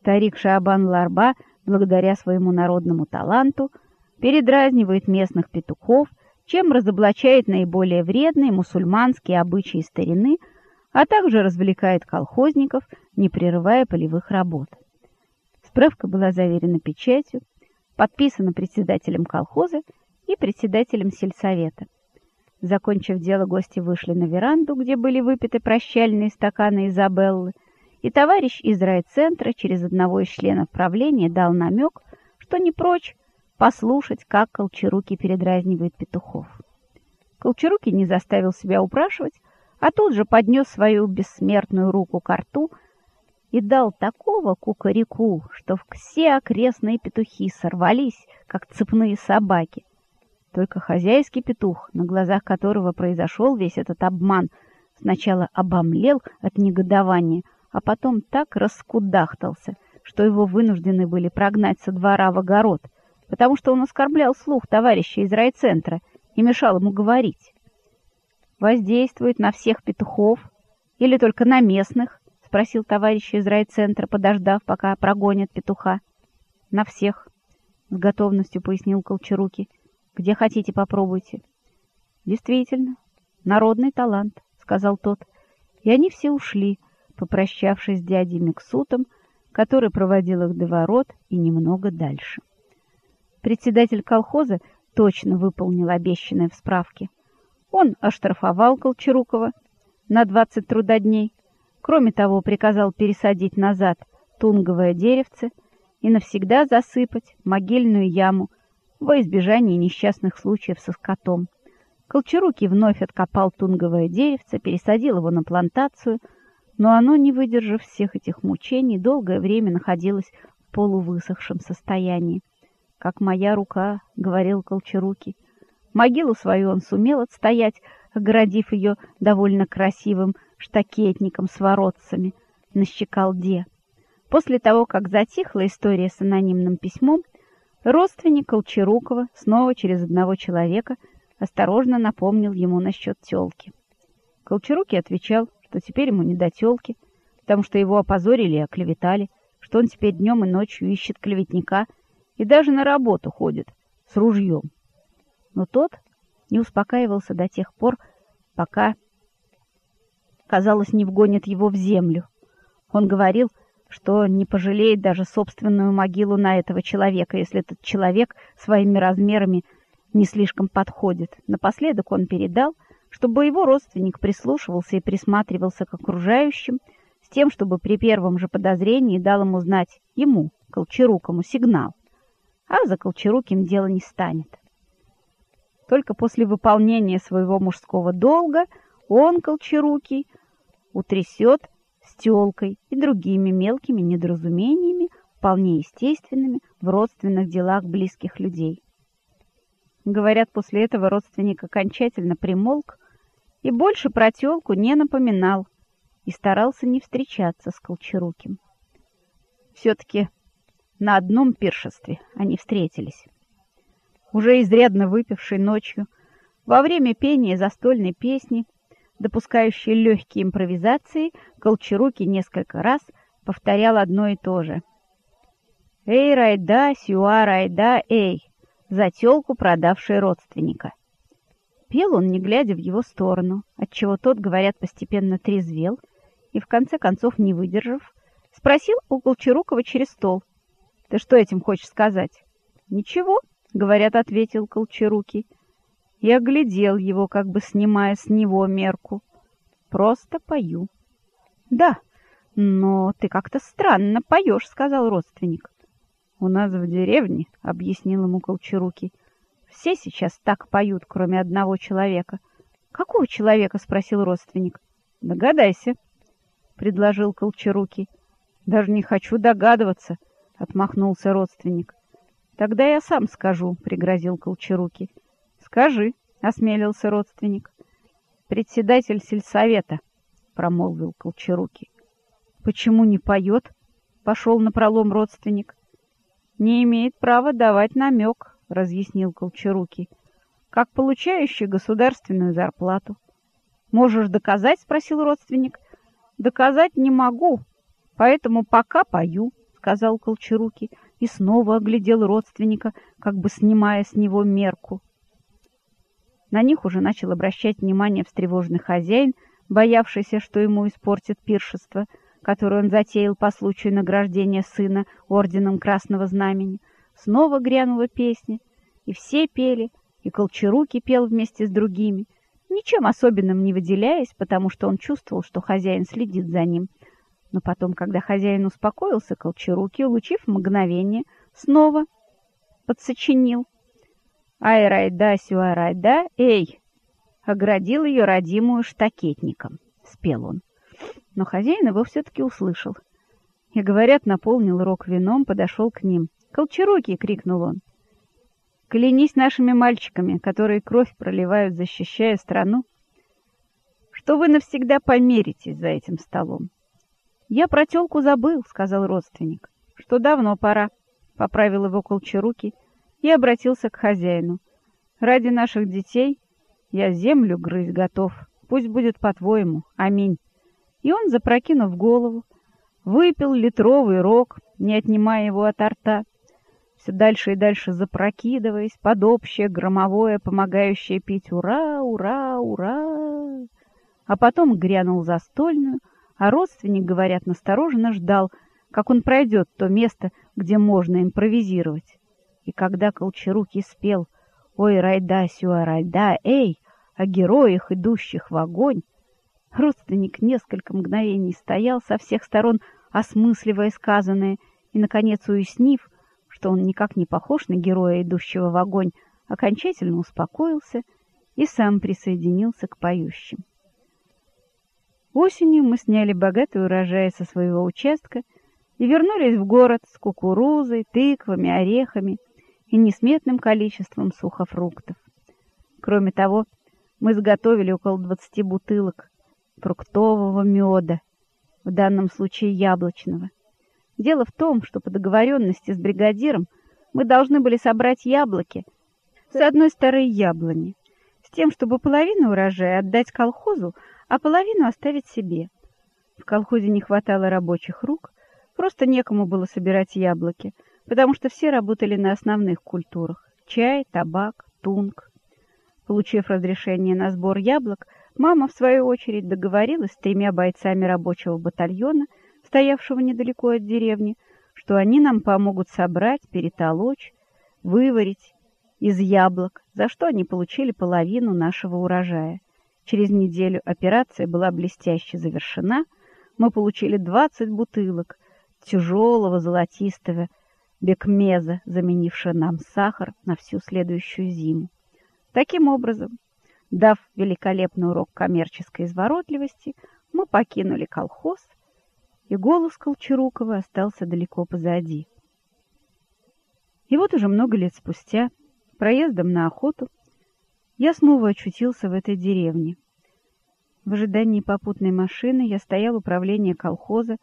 Старик Шабан Ларба, благодаря своему народному таланту, передразнивает местных петухов, чем разоблачает наиболее вредные мусульманские обычаи старины, а также развлекает колхозников, не прерывая полевых работ. Справка была заверена печатью, подписана председателем колхоза и председателем сельсовета. Закончив дело, гости вышли на веранду, где были выпиты прощальные стаканы Изабеллы, и товарищ из райцентра через одного из членов правления дал намек, что не прочь послушать, как Колчаруки передразнивает петухов. Колчаруки не заставил себя упрашивать, а тут же поднес свою бессмертную руку к рту и дал такого кукареку, что все окрестные петухи сорвались, как цепные собаки. Только хозяйский петух, на глазах которого произошел весь этот обман, сначала обомлел от негодования, а потом так раскудахтался, что его вынуждены были прогнать со двора в огород, потому что он оскорблял слух товарища из райцентра и мешал ему говорить. Воздействует на всех петухов или только на местных? — спросил товарищ из райцентра, подождав, пока прогонят петуха. — На всех, — с готовностью пояснил Колчаруки. — Где хотите, попробуйте. — Действительно, народный талант, — сказал тот. И они все ушли, попрощавшись с дядей Миксутом, который проводил их до ворот и немного дальше. Председатель колхоза точно выполнил обещанное в справке. Он оштрафовал Колчарукова на 20 трудодней, Кроме того, приказал пересадить назад тунговое деревце и навсегда засыпать могильную яму во избежание несчастных случаев со скотом. Колчаруки вновь откопал тунговое деревце, пересадил его на плантацию, но оно, не выдержав всех этих мучений, долгое время находилось в полувысохшем состоянии. «Как моя рука», — говорил Колчаруки. Могилу свою он сумел отстоять, оградив ее довольно красивым штакетником с воротцами на щеколде. После того, как затихла история с анонимным письмом, родственник Колчарукова снова через одного человека осторожно напомнил ему насчет тёлки. Колчаруки отвечал, что теперь ему не до тёлки, потому что его опозорили и оклеветали, что он теперь днем и ночью ищет клеветника и даже на работу ходит с ружьем. Но тот не успокаивался до тех пор, пока казалось, не вгонит его в землю. Он говорил, что не пожалеет даже собственную могилу на этого человека, если этот человек своими размерами не слишком подходит. Напоследок он передал, чтобы его родственник прислушивался и присматривался к окружающим, с тем, чтобы при первом же подозрении дал ему знать ему, Колчарукому, сигнал. А за Колчаруким дело не станет. Только после выполнения своего мужского долга он, Колчарукий, утрясет с тёлкой и другими мелкими недоразумениями, вполне естественными в родственных делах близких людей. Говорят, после этого родственник окончательно примолк и больше про тёлку не напоминал и старался не встречаться с Колчаруким. Все-таки на одном пиршестве они встретились. Уже изрядно выпившей ночью, во время пения застольной песни, допускающий легкие импровизации, Колчаруки несколько раз повторял одно и то же. «Эй, райда, сюа, райда, эй!» за тёлку, продавшей родственника. Пел он, не глядя в его сторону, отчего тот, говорят, постепенно трезвел и, в конце концов, не выдержав, спросил у Колчарукова через стол. «Ты что этим хочешь сказать?» «Ничего», — говорят, ответил Колчарукий и оглядел его, как бы снимая с него мерку. Просто пою. Да, но ты как-то странно поешь, сказал родственник. У нас в деревне, объяснил ему Колчаруки, все сейчас так поют, кроме одного человека. Какого человека? спросил родственник. Догадайся, предложил Колчаруки. Даже не хочу догадываться, отмахнулся родственник. Тогда я сам скажу, пригрозил Колчаруки. Скажи, осмелился родственник. Председатель сельсовета, промолвил Колчаруки. Почему не поет? Пошел на пролом родственник. Не имеет права давать намек, разъяснил Колчаруки. Как получающий государственную зарплату. Можешь доказать? спросил родственник. Доказать не могу, поэтому пока пою, сказал Колчаруки и снова оглядел родственника, как бы снимая с него мерку. На них уже начал обращать внимание встревоженный хозяин, боявшийся, что ему испортит пиршество, которое он затеял по случаю награждения сына орденом Красного Знамени. Снова грянула песня, и все пели, и Колчаруки пел вместе с другими, ничем особенным не выделяясь, потому что он чувствовал, что хозяин следит за ним. Но потом, когда хозяин успокоился, Колчаруки, улучив мгновение, снова подсочинил. «Ай-рай-да, сюай-рай-да, эй!» Оградил ее родимую штакетником, спел он. Но хозяин его все-таки услышал. И, говорят, наполнил рог вином, подошел к ним. «Колчаруки!» — крикнул он. Клянись нашими мальчиками, которые кровь проливают, защищая страну, что вы навсегда помиритесь за этим столом. Я про тёлку забыл, сказал родственник. Что давно пора, поправил его Колчаруки и обратился к хозяину. Ради наших детей я землю грызть готов. Пусть будет по-твоему. Аминь. И он, запрокинув голову, выпил литровый рог, не отнимая его от рта, все дальше и дальше запрокидываясь под общее громовое, помогающее пить «Ура! Ура! Ура!». А потом грянул застольную, а родственник, говорят, настороженно ждал, как он пройдет то место, где можно импровизировать. И когда Колчарукий спел «Ой, райда, сюа, райда, эй!» о героях, идущих в огонь, родственник несколько мгновений стоял со всех сторон, осмысливая сказанное, и, наконец, уяснив, что он никак не похож на героя, идущего в огонь, окончательно успокоился и сам присоединился к поющим. Осенью мы сняли богатый урожай со своего участка и вернулись в город с кукурузой, тыквами, орехами и несметным количеством сухофруктов. Кроме того, мы изготовили около 20 бутылок фруктового меда, в данном случае яблочного. Дело в том, что по договоренности с бригадиром мы должны были собрать яблоки с одной старой яблони, с тем, чтобы половину урожая отдать колхозу, а половину оставить себе. В колхозе не хватало рабочих рук, просто некому было собирать яблоки, потому что все работали на основных культурах – чай, табак, тунг. Получив разрешение на сбор яблок, мама, в свою очередь, договорилась с тремя бойцами рабочего батальона – стоявшего недалеко от деревни, что они нам помогут собрать, перетолочь, выварить из яблок, за что они получили половину нашего урожая. Через неделю операция была блестяще завершена. Мы получили 20 бутылок тяжелого золотистого бекмеза, заменившего нам сахар на всю следующую зиму. Таким образом, дав великолепный урок коммерческой изворотливости, мы покинули колхоз и голос Колчарукова остался далеко позади. И вот уже много лет спустя, проездом на охоту, я снова очутился в этой деревне. В ожидании попутной машины я стоял у управления колхоза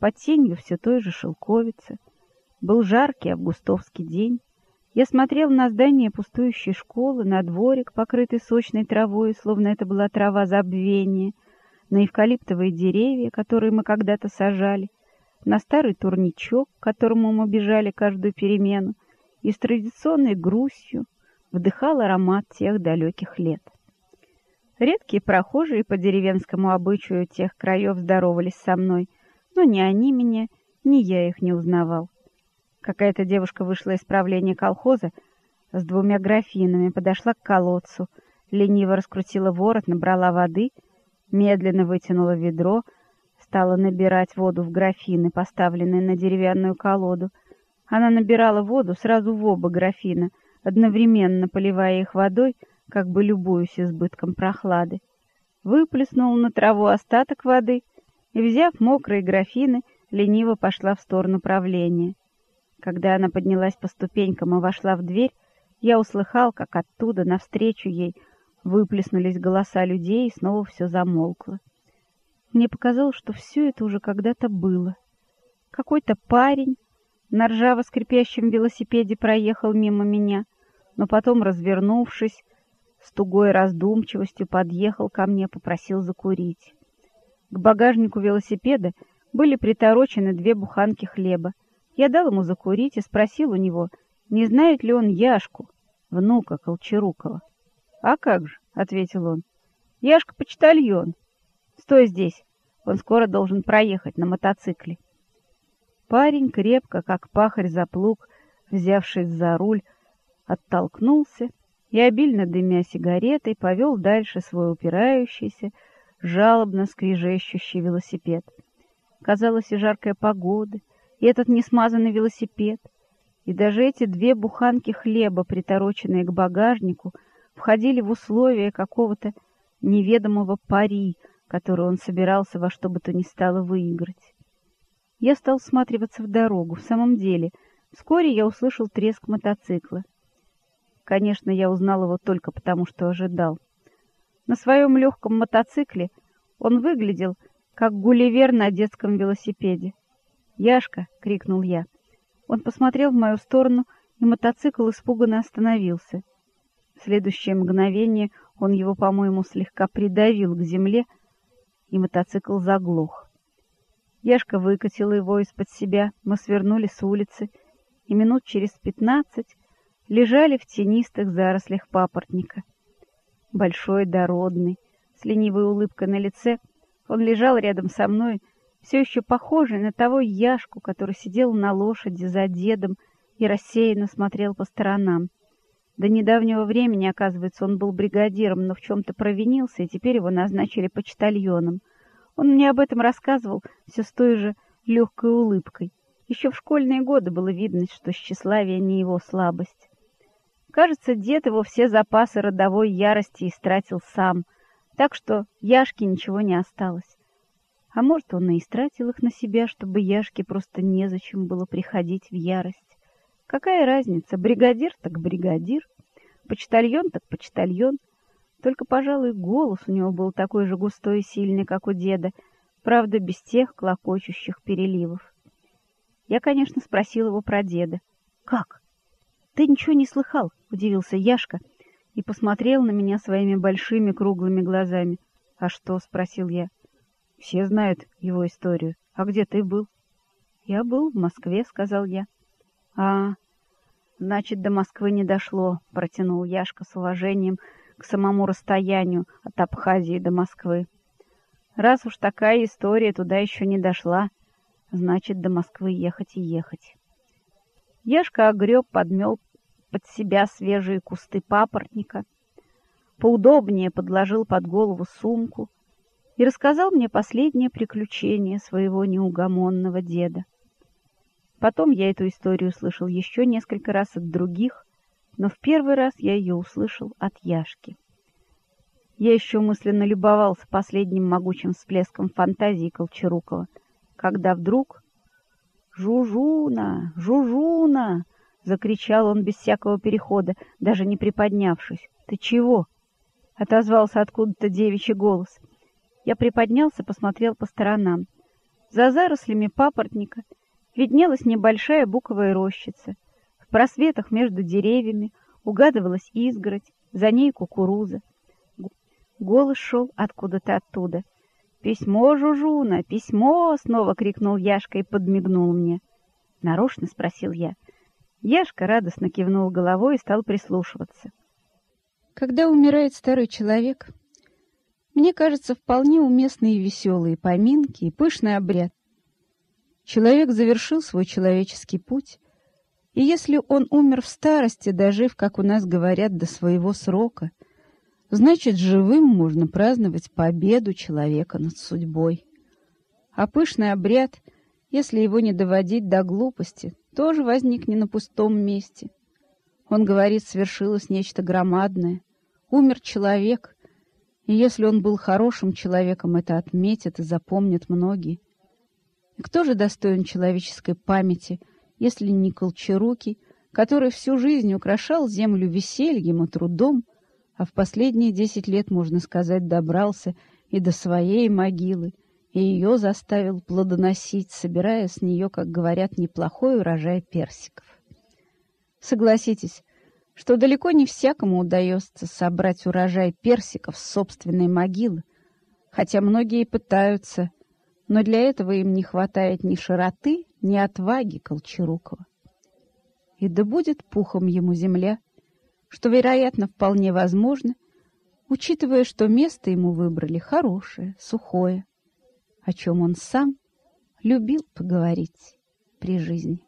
под тенью все той же шелковицы. Был жаркий августовский день. Я смотрел на здание пустующей школы, на дворик, покрытый сочной травой, словно это была трава забвения — на эвкалиптовые деревья, которые мы когда-то сажали, на старый турничок, к которому мы бежали каждую перемену, и с традиционной грустью вдыхал аромат тех далеких лет. Редкие прохожие по деревенскому обычаю тех краев здоровались со мной, но ни они меня, ни я их не узнавал. Какая-то девушка вышла из правления колхоза с двумя графинами, подошла к колодцу, лениво раскрутила ворот, набрала воды — медленно вытянула ведро, стала набирать воду в графины, поставленные на деревянную колоду. Она набирала воду сразу в оба графина, одновременно поливая их водой, как бы любуясь избытком прохлады. Выплеснула на траву остаток воды и, взяв мокрые графины, лениво пошла в сторону правления. Когда она поднялась по ступенькам и вошла в дверь, я услыхал, как оттуда навстречу ей Выплеснулись голоса людей, и снова все замолкло. Мне показалось, что все это уже когда-то было. Какой-то парень на ржаво-скрипящем велосипеде проехал мимо меня, но потом, развернувшись, с тугой раздумчивостью подъехал ко мне, попросил закурить. К багажнику велосипеда были приторочены две буханки хлеба, Я дал ему закурить и спросил у него, не знает ли он Яшку, внука Колчарукова. «А как же», — ответил он, — «Яшка почтальон. Стой здесь, он скоро должен проехать на мотоцикле». Парень крепко, как пахарь за плуг, взявшись за руль, оттолкнулся и, обильно дымя сигаретой, повел дальше свой упирающийся, жалобно скрежещущий велосипед. Казалось, и жаркая погода, и этот несмазанный велосипед, и даже эти две буханки хлеба, притороченные к багажнику, входили в условия какого-то неведомого пари, который он собирался во что бы то ни стало выиграть. Я стал всматриваться в дорогу. В самом деле, вскоре я услышал треск мотоцикла. Конечно, я узнал его только потому, что ожидал. На своем легком мотоцикле он выглядел, как гулливер на детском велосипеде. «Яшка!» — крикнул я. Он посмотрел в мою сторону, и мотоцикл испуганно остановился. В следующее мгновение он его, по-моему, слегка придавил к земле, и мотоцикл заглох. Яшка выкатила его из-под себя, мы свернули с улицы, и минут через пятнадцать лежали в тенистых зарослях папоротника. Большой, дородный, с ленивой улыбкой на лице, он лежал рядом со мной, все еще похожий на того Яшку, который сидел на лошади за дедом и рассеянно смотрел по сторонам. До недавнего времени, оказывается, он был бригадиром, но в чем-то провинился, и теперь его назначили почтальоном. Он мне об этом рассказывал все с той же легкой улыбкой. Еще в школьные годы было видно, что тщеславие не его слабость. Кажется, дед его все запасы родовой ярости истратил сам, так что Яшке ничего не осталось. А может, он и истратил их на себя, чтобы Яшке просто незачем было приходить в ярость. Какая разница, бригадир так бригадир, почтальон так почтальон. Только, пожалуй, голос у него был такой же густой и сильный, как у деда, правда, без тех клокочущих переливов. Я, конечно, спросил его про деда. «Как? Ты ничего не слыхал?» — удивился Яшка и посмотрел на меня своими большими круглыми глазами. «А что?» — спросил я. Все знают его историю. А где ты был? Я был в Москве, сказал я. А, значит, до Москвы не дошло, протянул Яшка с уважением к самому расстоянию от Абхазии до Москвы. Раз уж такая история туда еще не дошла, значит, до Москвы ехать и ехать. Яшка огреб, подмел под себя свежие кусты папоротника, поудобнее подложил под голову сумку, и рассказал мне последнее приключение своего неугомонного деда. Потом я эту историю слышал еще несколько раз от других, но в первый раз я ее услышал от Яшки. Я еще мысленно любовался последним могучим всплеском фантазии Колчарукова, когда вдруг «Жужуна! Жужуна!» — закричал он без всякого перехода, даже не приподнявшись. «Ты чего?» — отозвался откуда-то девичий голос — я приподнялся, посмотрел по сторонам. За зарослями папоротника виднелась небольшая буковая рощица. В просветах между деревьями угадывалась изгородь, за ней кукуруза. Голос шел откуда-то оттуда. «Письмо, Жужуна, письмо!» — снова крикнул Яшка и подмигнул мне. «Нарочно?» — спросил я. Яшка радостно кивнул головой и стал прислушиваться. Когда умирает старый человек, мне кажется, вполне уместные веселые поминки и пышный обряд. Человек завершил свой человеческий путь, и если он умер в старости, дожив, как у нас говорят, до своего срока, значит, живым можно праздновать победу человека над судьбой. А пышный обряд, если его не доводить до глупости, тоже возник не на пустом месте. Он говорит, свершилось нечто громадное. Умер человек, и если он был хорошим человеком, это отметят и запомнят многие. Кто же достоин человеческой памяти, если не Колчарукий, который всю жизнь украшал землю весельем и трудом, а в последние десять лет, можно сказать, добрался и до своей могилы, и ее заставил плодоносить, собирая с нее, как говорят, неплохой урожай персиков. Согласитесь, что далеко не всякому удается собрать урожай персиков с собственной могилы, хотя многие пытаются, но для этого им не хватает ни широты, ни отваги Колчарукова. И да будет пухом ему земля, что, вероятно, вполне возможно, учитывая, что место ему выбрали хорошее, сухое, о чем он сам любил поговорить при жизни.